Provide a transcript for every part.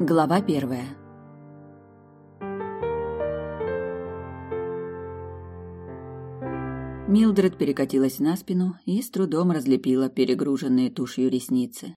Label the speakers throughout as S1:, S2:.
S1: Глава первая. Милдред перекатилась на спину и с трудом разлепила перегруженные тушью ресницы.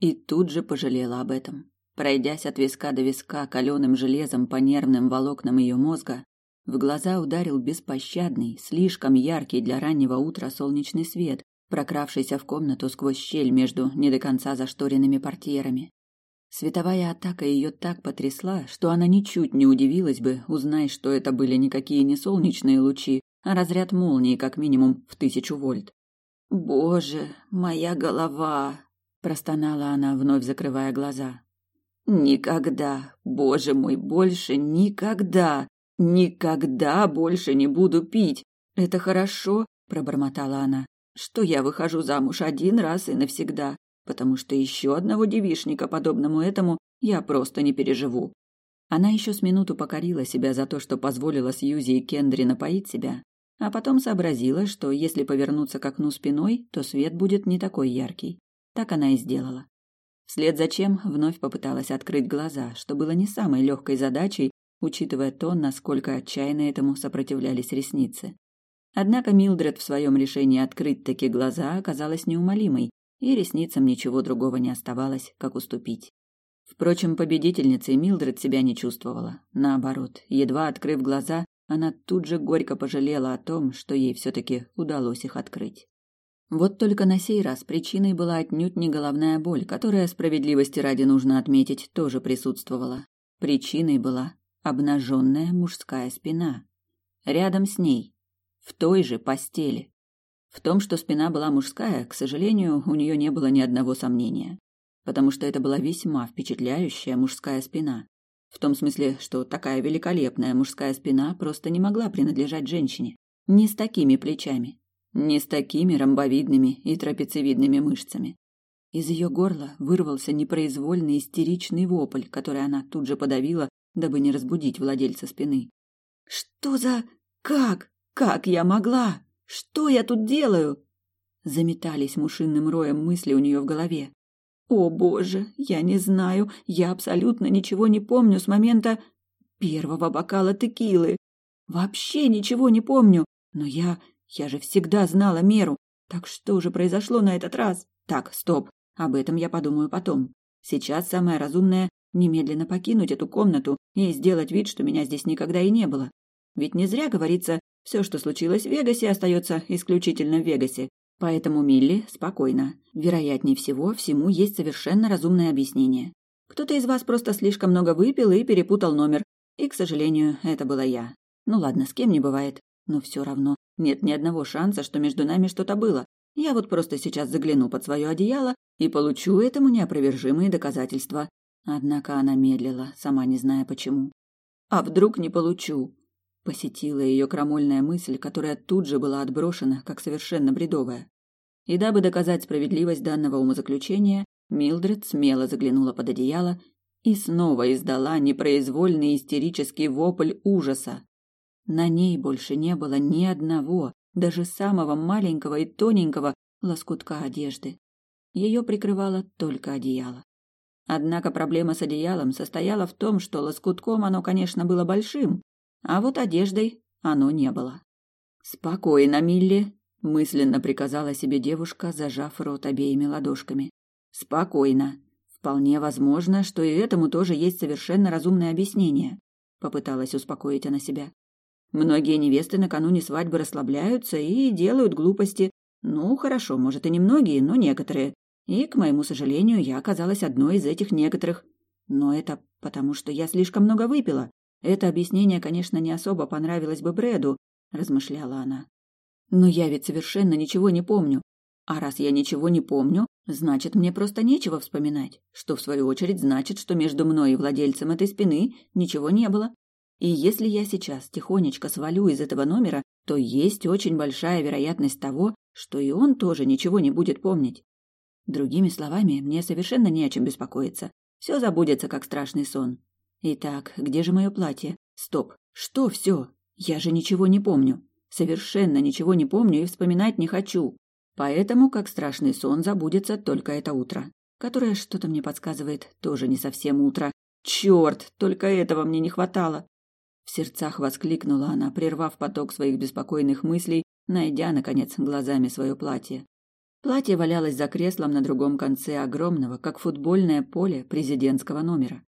S1: И тут же пожалела об этом. Пройдясь от виска до виска каленым железом по нервным волокнам ее мозга, в глаза ударил беспощадный, слишком яркий для раннего утра солнечный свет, прокравшийся в комнату сквозь щель между не до конца зашторенными портьерами. Световая атака ее так потрясла, что она ничуть не удивилась бы, узнай, что это были никакие не солнечные лучи, а разряд молнии как минимум в тысячу вольт. «Боже, моя голова!» – простонала она, вновь закрывая глаза. «Никогда, боже мой, больше никогда, никогда больше не буду пить! Это хорошо!» – пробормотала она, – «что я выхожу замуж один раз и навсегда, потому что еще одного девишника, подобному этому, я просто не переживу. Она еще с минуту покорила себя за то, что позволила Сьюзи и Кендри напоить себя, а потом сообразила, что если повернуться к окну спиной, то свет будет не такой яркий. Так она и сделала. Вслед за чем вновь попыталась открыть глаза, что было не самой легкой задачей, учитывая то, насколько отчаянно этому сопротивлялись ресницы. Однако Милдред в своем решении открыть такие глаза оказалась неумолимой, и ресницам ничего другого не оставалось, как уступить. Впрочем, победительницей Милдред себя не чувствовала. Наоборот, едва открыв глаза, она тут же горько пожалела о том, что ей все-таки удалось их открыть. Вот только на сей раз причиной была отнюдь не головная боль, которая, справедливости ради нужно отметить, тоже присутствовала. Причиной была обнаженная мужская спина. Рядом с ней, в той же постели. В том, что спина была мужская, к сожалению, у нее не было ни одного сомнения, потому что это была весьма впечатляющая мужская спина. В том смысле, что такая великолепная мужская спина просто не могла принадлежать женщине. Не с такими плечами, не с такими ромбовидными и трапециевидными мышцами. Из ее горла вырвался непроизвольный истеричный вопль, который она тут же подавила, дабы не разбудить владельца спины. «Что за... Как? Как я могла?» Что я тут делаю? Заметались мушинным роем мысли у нее в голове. О, боже, я не знаю, я абсолютно ничего не помню с момента первого бокала текилы. Вообще ничего не помню, но я, я же всегда знала меру. Так что же произошло на этот раз? Так, стоп, об этом я подумаю потом. Сейчас самое разумное немедленно покинуть эту комнату и сделать вид, что меня здесь никогда и не было. Ведь не зря говорится, все, что случилось в Вегасе, остается исключительно в Вегасе. Поэтому Милли спокойно. Вероятнее всего, всему есть совершенно разумное объяснение. Кто-то из вас просто слишком много выпил и перепутал номер. И, к сожалению, это была я. Ну ладно, с кем не бывает. Но все равно нет ни одного шанса, что между нами что-то было. Я вот просто сейчас загляну под свое одеяло и получу этому неопровержимые доказательства. Однако она медлила, сама не зная почему. А вдруг не получу? Посетила ее крамольная мысль, которая тут же была отброшена, как совершенно бредовая. И дабы доказать справедливость данного умозаключения, Милдред смело заглянула под одеяло и снова издала непроизвольный истерический вопль ужаса. На ней больше не было ни одного, даже самого маленького и тоненького лоскутка одежды. Ее прикрывало только одеяло. Однако проблема с одеялом состояла в том, что лоскутком оно, конечно, было большим, а вот одеждой оно не было. «Спокойно, Милли», — мысленно приказала себе девушка, зажав рот обеими ладошками. «Спокойно. Вполне возможно, что и этому тоже есть совершенно разумное объяснение», — попыталась успокоить она себя. «Многие невесты накануне свадьбы расслабляются и делают глупости. Ну, хорошо, может, и не многие, но некоторые. И, к моему сожалению, я оказалась одной из этих некоторых. Но это потому, что я слишком много выпила. Это объяснение, конечно, не особо понравилось бы Брэду, размышляла она. Но я ведь совершенно ничего не помню. А раз я ничего не помню, значит, мне просто нечего вспоминать, что в свою очередь значит, что между мной и владельцем этой спины ничего не было. И если я сейчас тихонечко свалю из этого номера, то есть очень большая вероятность того, что и он тоже ничего не будет помнить. Другими словами, мне совершенно не о чем беспокоиться. Все забудется, как страшный сон. Итак, где же мое платье? Стоп, что все? Я же ничего не помню. Совершенно ничего не помню и вспоминать не хочу. Поэтому, как страшный сон, забудется только это утро, которое что-то мне подсказывает тоже не совсем утро. Черт, только этого мне не хватало. В сердцах воскликнула она, прервав поток своих беспокойных мыслей, найдя, наконец, глазами свое платье. Платье валялось за креслом на другом конце огромного, как футбольное поле президентского номера.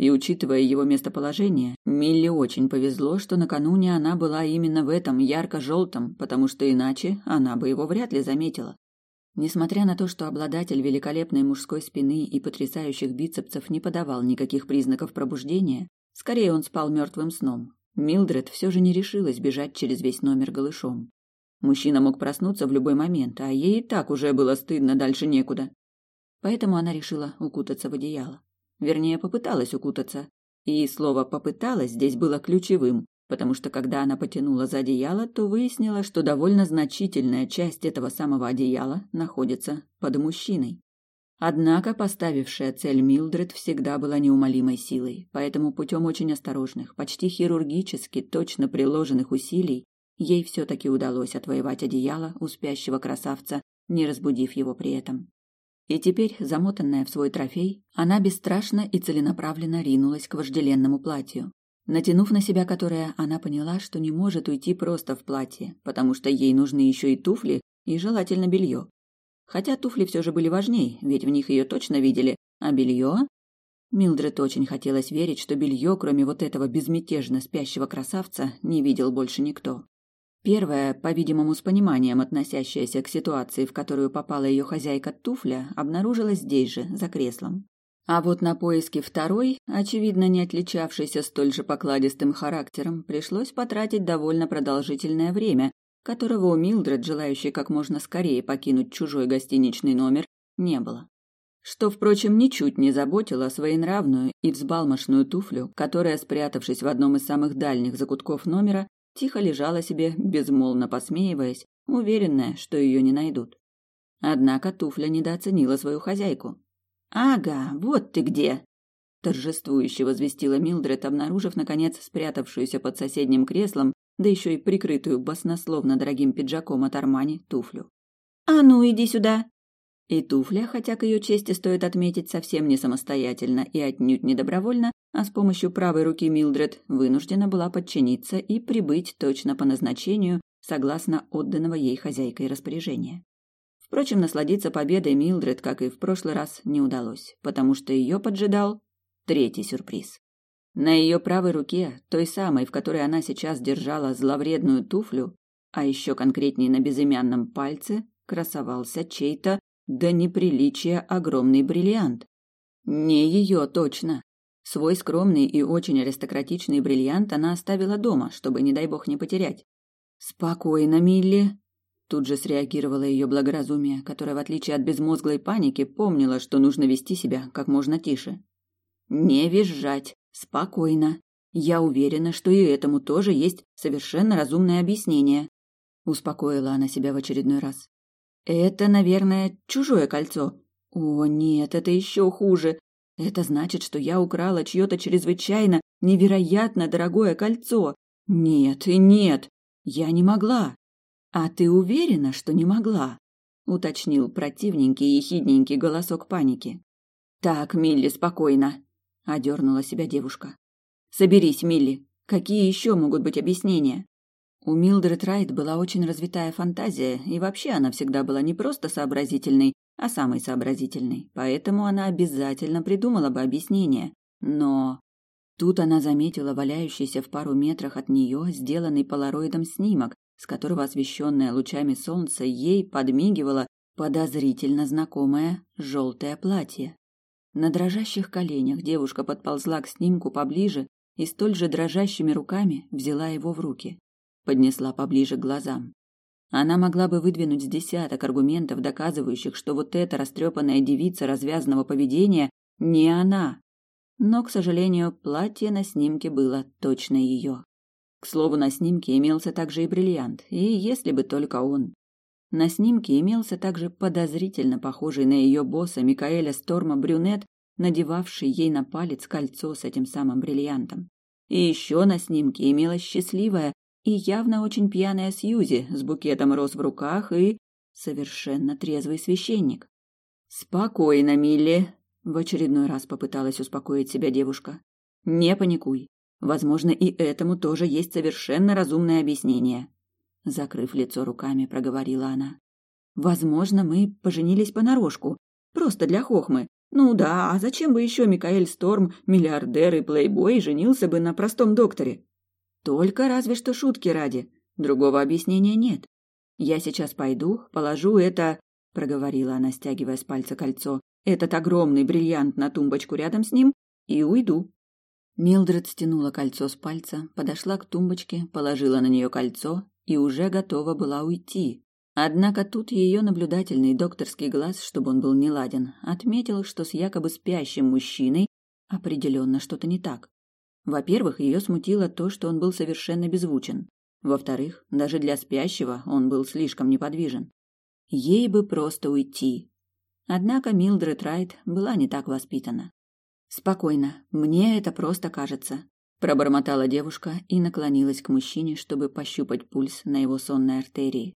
S1: И учитывая его местоположение, Милли очень повезло, что накануне она была именно в этом ярко-желтом, потому что иначе она бы его вряд ли заметила. Несмотря на то, что обладатель великолепной мужской спины и потрясающих бицепсов не подавал никаких признаков пробуждения, скорее он спал мертвым сном, Милдред все же не решилась бежать через весь номер голышом. Мужчина мог проснуться в любой момент, а ей и так уже было стыдно дальше некуда. Поэтому она решила укутаться в одеяло. Вернее, попыталась укутаться. И слово «попыталась» здесь было ключевым, потому что когда она потянула за одеяло, то выяснила, что довольно значительная часть этого самого одеяла находится под мужчиной. Однако поставившая цель Милдред всегда была неумолимой силой, поэтому путем очень осторожных, почти хирургически точно приложенных усилий ей все-таки удалось отвоевать одеяло у спящего красавца, не разбудив его при этом. И теперь, замотанная в свой трофей, она бесстрашно и целенаправленно ринулась к вожделенному платью. Натянув на себя которое, она поняла, что не может уйти просто в платье, потому что ей нужны еще и туфли и желательно белье. Хотя туфли все же были важней, ведь в них ее точно видели, а белье... Милдред очень хотелось верить, что белье, кроме вот этого безмятежно спящего красавца, не видел больше никто. Первое, по-видимому, с пониманием относящееся к ситуации, в которую попала ее хозяйка туфля, обнаружилось здесь же, за креслом. А вот на поиски второй, очевидно не отличавшейся столь же покладистым характером, пришлось потратить довольно продолжительное время, которого у Милдред, желающей как можно скорее покинуть чужой гостиничный номер, не было. Что, впрочем, ничуть не заботило своенравную и взбалмошную туфлю, которая, спрятавшись в одном из самых дальних закутков номера, тихо лежала себе, безмолвно посмеиваясь, уверенная, что ее не найдут. Однако туфля недооценила свою хозяйку. «Ага, вот ты где!» торжествующе возвестила Милдред, обнаружив, наконец, спрятавшуюся под соседним креслом, да еще и прикрытую баснословно дорогим пиджаком от Армани, туфлю. «А ну, иди сюда!» И туфля, хотя к ее чести стоит отметить, совсем не самостоятельно и отнюдь не добровольно, а с помощью правой руки Милдред вынуждена была подчиниться и прибыть точно по назначению, согласно отданного ей хозяйкой распоряжения. Впрочем, насладиться победой Милдред, как и в прошлый раз, не удалось, потому что ее поджидал третий сюрприз. На ее правой руке, той самой, в которой она сейчас держала зловредную туфлю, а еще конкретнее на безымянном пальце, красовался чей-то до неприличия огромный бриллиант. Не ее точно. Свой скромный и очень аристократичный бриллиант она оставила дома, чтобы, не дай бог, не потерять. «Спокойно, Милли», Тут же среагировало ее благоразумие, которое, в отличие от безмозглой паники, помнило, что нужно вести себя как можно тише. «Не визжать. Спокойно. Я уверена, что и этому тоже есть совершенно разумное объяснение», — успокоила она себя в очередной раз. «Это, наверное, чужое кольцо. О, нет, это еще хуже. Это значит, что я украла чье-то чрезвычайно, невероятно дорогое кольцо. Нет и нет, я не могла. «А ты уверена, что не могла?» — уточнил противненький и хидненький голосок паники. «Так, Милли, спокойно», — одернула себя девушка. «Соберись, Милли. Какие еще могут быть объяснения?» У Милдред Райт была очень развитая фантазия, и вообще она всегда была не просто сообразительной, а самой сообразительной, поэтому она обязательно придумала бы объяснение. Но тут она заметила валяющийся в пару метрах от нее сделанный полароидом снимок, с которого освещенное лучами солнца ей подмигивало подозрительно знакомое желтое платье. На дрожащих коленях девушка подползла к снимку поближе и столь же дрожащими руками взяла его в руки. Поднесла поближе к глазам. Она могла бы выдвинуть десяток аргументов, доказывающих, что вот эта растрепанная девица развязанного поведения не она. Но, к сожалению, платье на снимке было точно ее. К слову, на снимке имелся также и бриллиант, и если бы только он. На снимке имелся также подозрительно похожий на ее босса Микаэля Сторма брюнет, надевавший ей на палец кольцо с этим самым бриллиантом. И еще на снимке имелась счастливая и явно очень пьяная Сьюзи с букетом роз в руках и совершенно трезвый священник. «Спокойно, Милли», — в очередной раз попыталась успокоить себя девушка. Не паникуй. Возможно, и этому тоже есть совершенно разумное объяснение. Закрыв лицо руками, проговорила она. Возможно, мы поженились понарошку, просто для хохмы. Ну да, а зачем бы еще Микаэль Сторм, миллиардер и плейбой, женился бы на простом докторе? Только разве что шутки ради. Другого объяснения нет. Я сейчас пойду, положу это, проговорила она, стягивая с пальца кольцо, этот огромный бриллиант на тумбочку рядом с ним и уйду. Милдред стянула кольцо с пальца, подошла к тумбочке, положила на нее кольцо и уже готова была уйти. Однако тут ее наблюдательный докторский глаз, чтобы он был неладен, отметил, что с якобы спящим мужчиной определенно что-то не так. Во-первых, ее смутило то, что он был совершенно беззвучен. Во-вторых, даже для спящего он был слишком неподвижен. Ей бы просто уйти. Однако Милдред Райт была не так воспитана. Спокойно, мне это просто кажется, пробормотала девушка и наклонилась к мужчине, чтобы пощупать пульс на его сонной артерии.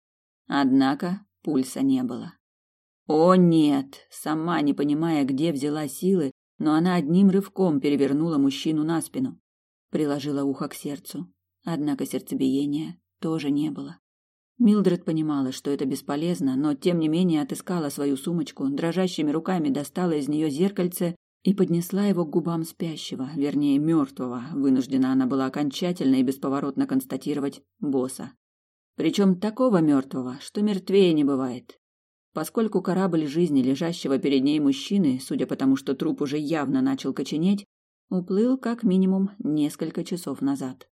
S1: Однако пульса не было. О нет, сама не понимая, где взяла силы, но она одним рывком перевернула мужчину на спину, приложила ухо к сердцу. Однако сердцебиения тоже не было. Милдред понимала, что это бесполезно, но тем не менее отыскала свою сумочку, дрожащими руками достала из нее зеркальце и поднесла его к губам спящего, вернее, мертвого. Вынуждена она была окончательно и бесповоротно констатировать босса. Причем такого мертвого, что мертвее не бывает. Поскольку корабль жизни лежащего перед ней мужчины, судя по тому, что труп уже явно начал коченеть, уплыл как минимум несколько часов назад.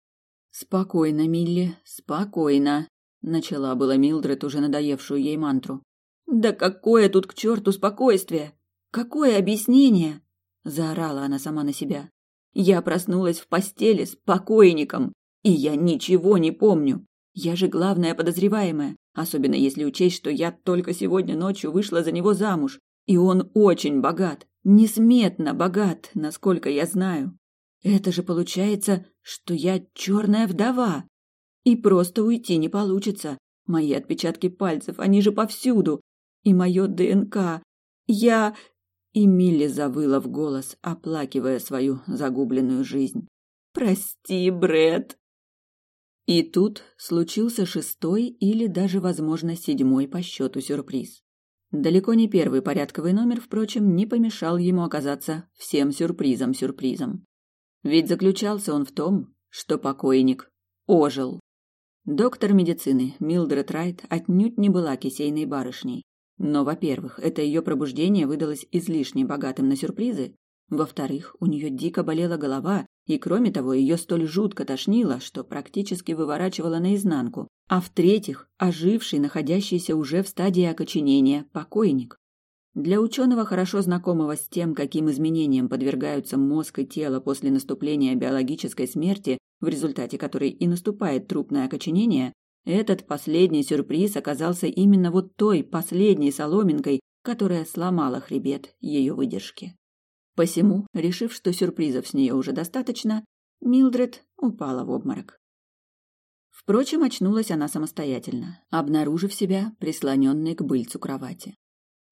S1: «Спокойно, Милли, спокойно», — начала была Милдред, уже надоевшую ей мантру. «Да какое тут к черту спокойствие! Какое объяснение!» заорала она сама на себя. Я проснулась в постели с покойником, и я ничего не помню. Я же главная подозреваемая, особенно если учесть, что я только сегодня ночью вышла за него замуж, и он очень богат, несметно богат, насколько я знаю. Это же получается, что я черная вдова. И просто уйти не получится. Мои отпечатки пальцев, они же повсюду. И мое ДНК. Я... И Милли завыла в голос, оплакивая свою загубленную жизнь. «Прости, Бред. И тут случился шестой или даже, возможно, седьмой по счету сюрприз. Далеко не первый порядковый номер, впрочем, не помешал ему оказаться всем сюрпризом-сюрпризом. Ведь заключался он в том, что покойник ожил. Доктор медицины Милдред Райт отнюдь не была кисейной барышней. Но, во-первых, это ее пробуждение выдалось излишне богатым на сюрпризы. Во-вторых, у нее дико болела голова, и, кроме того, ее столь жутко тошнило, что практически выворачивало наизнанку. А в-третьих, оживший, находящийся уже в стадии окоченения, покойник. Для ученого, хорошо знакомого с тем, каким изменениям подвергаются мозг и тело после наступления биологической смерти, в результате которой и наступает трупное окоченение, этот последний сюрприз оказался именно вот той последней соломинкой, которая сломала хребет ее выдержки. Посему, решив, что сюрпризов с нее уже достаточно, Милдред упала в обморок. Впрочем, очнулась она самостоятельно, обнаружив себя прислоненной к быльцу кровати.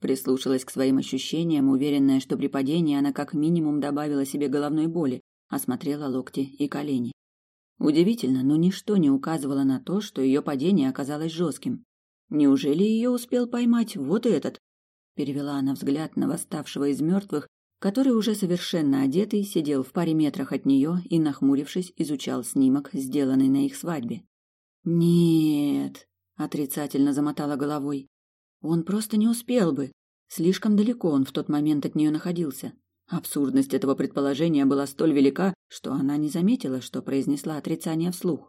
S1: Прислушалась к своим ощущениям, уверенная, что при падении она как минимум добавила себе головной боли, осмотрела локти и колени. Удивительно, но ничто не указывало на то, что ее падение оказалось жестким. Неужели ее успел поймать вот этот? Перевела она взгляд на восставшего из мертвых, который уже совершенно одетый сидел в паре метрах от нее и, нахмурившись, изучал снимок, сделанный на их свадьбе. Нет, отрицательно замотала головой. Он просто не успел бы. Слишком далеко он в тот момент от нее находился. Абсурдность этого предположения была столь велика, что она не заметила, что произнесла отрицание вслух.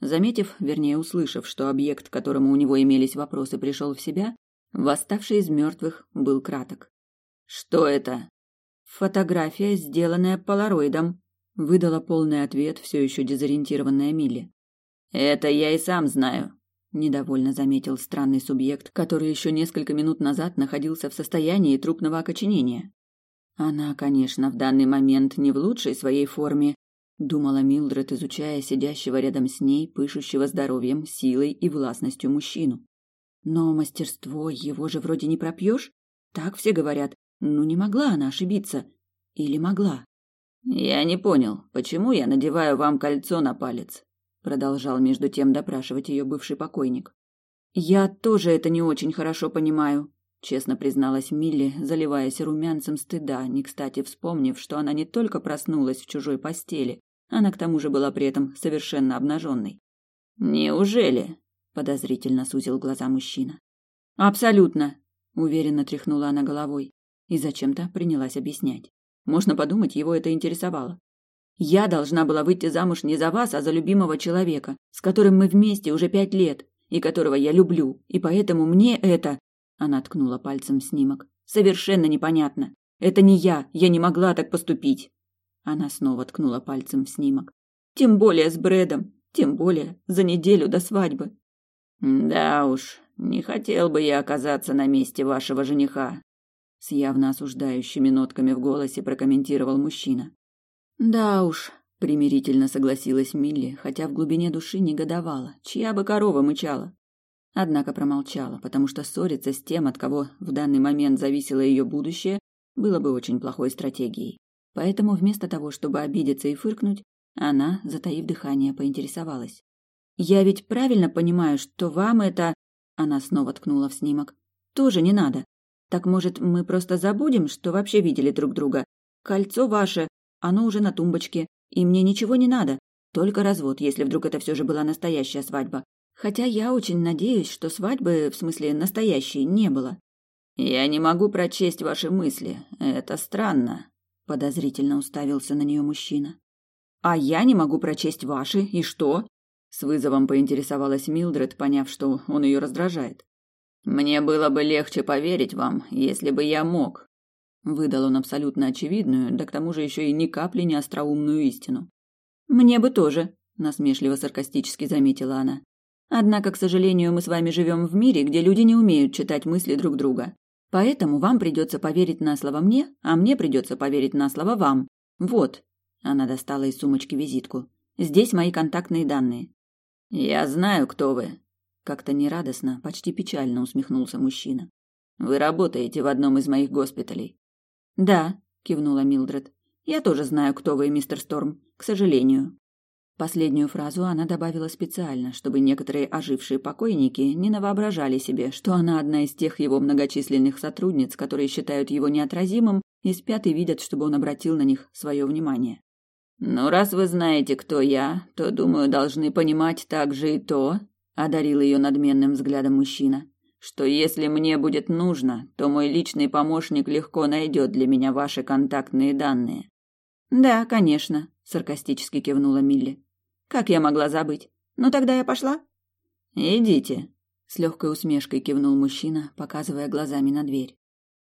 S1: Заметив, вернее услышав, что объект, которому у него имелись вопросы, пришел в себя, восставший из мертвых был краток. «Что это?» «Фотография, сделанная полароидом», — выдала полный ответ все еще дезориентированная Милли. «Это я и сам знаю», — недовольно заметил странный субъект, который еще несколько минут назад находился в состоянии трупного окоченения. Она, конечно, в данный момент не в лучшей своей форме, думала Милдред, изучая сидящего рядом с ней, пышущего здоровьем, силой и властностью мужчину. Но мастерство его же вроде не пропьешь. Так все говорят. Ну не могла она ошибиться. Или могла? Я не понял, почему я надеваю вам кольцо на палец, продолжал между тем допрашивать ее бывший покойник. Я тоже это не очень хорошо понимаю, честно призналась Милли, заливаясь румянцем стыда, не кстати вспомнив, что она не только проснулась в чужой постели, она к тому же была при этом совершенно обнаженной. Неужели? подозрительно сузил глаза мужчина. Абсолютно, уверенно тряхнула она головой и зачем-то принялась объяснять. Можно подумать, его это интересовало. Я должна была выйти замуж не за вас, а за любимого человека, с которым мы вместе уже пять лет, и которого я люблю, и поэтому мне это...» Она ткнула пальцем снимок. «Совершенно непонятно. Это не я, я не могла так поступить». Она снова ткнула пальцем в снимок. «Тем более с Брэдом, тем более за неделю до свадьбы». «Да уж, не хотел бы я оказаться на месте вашего жениха», с явно осуждающими нотками в голосе прокомментировал мужчина. Да уж, примирительно согласилась Милли, хотя в глубине души негодовала, чья бы корова мычала. Однако промолчала, потому что ссориться с тем, от кого в данный момент зависело ее будущее, было бы очень плохой стратегией. Поэтому вместо того, чтобы обидеться и фыркнуть, она, затаив дыхание, поинтересовалась. «Я ведь правильно понимаю, что вам это...» Она снова ткнула в снимок. «Тоже не надо. Так, может, мы просто забудем, что вообще видели друг друга? Кольцо ваше, оно уже на тумбочке, и мне ничего не надо. Только развод, если вдруг это все же была настоящая свадьба. Хотя я очень надеюсь, что свадьбы, в смысле настоящей, не было. Я не могу прочесть ваши мысли. Это странно, подозрительно уставился на нее мужчина. А я не могу прочесть ваши, и что? С вызовом поинтересовалась Милдред, поняв, что он ее раздражает. Мне было бы легче поверить вам, если бы я мог. Выдал он абсолютно очевидную, да к тому же еще и ни капли не остроумную истину. Мне бы тоже, насмешливо саркастически заметила она. Однако, к сожалению, мы с вами живем в мире, где люди не умеют читать мысли друг друга. Поэтому вам придется поверить на слово мне, а мне придется поверить на слово вам. Вот. Она достала из сумочки визитку. Здесь мои контактные данные. Я знаю, кто вы, как-то нерадостно, почти печально усмехнулся мужчина. Вы работаете в одном из моих госпиталей. Да, кивнула Милдред. Я тоже знаю, кто вы, мистер Сторм, к сожалению. Последнюю фразу она добавила специально, чтобы некоторые ожившие покойники не навоображали себе, что она одна из тех его многочисленных сотрудниц, которые считают его неотразимым и спят и видят, чтобы он обратил на них свое внимание. «Ну, раз вы знаете, кто я, то, думаю, должны понимать также и то, одарил ее надменным взглядом мужчина, что если мне будет нужно, то мой личный помощник легко найдет для меня ваши контактные данные. Да, конечно, саркастически кивнула Милли. Как я могла забыть? Ну тогда я пошла. Идите, с легкой усмешкой кивнул мужчина, показывая глазами на дверь.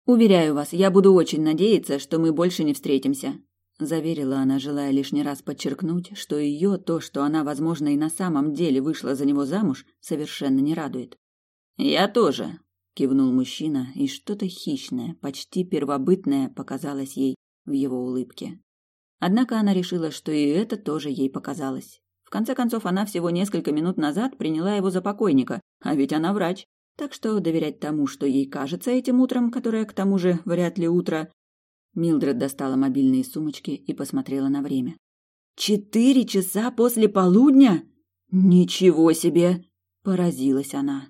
S1: Уверяю вас, я буду очень надеяться, что мы больше не встретимся заверила она, желая лишний раз подчеркнуть, что ее то, что она, возможно, и на самом деле вышла за него замуж, совершенно не радует. Я тоже, кивнул мужчина, и что-то хищное, почти первобытное показалось ей в его улыбке. Однако она решила, что и это тоже ей показалось. В конце концов, она всего несколько минут назад приняла его за покойника, а ведь она врач. Так что доверять тому, что ей кажется этим утром, которое к тому же вряд ли утро, Милдред достала мобильные сумочки и посмотрела на время. «Четыре часа после полудня? Ничего себе!» – поразилась она.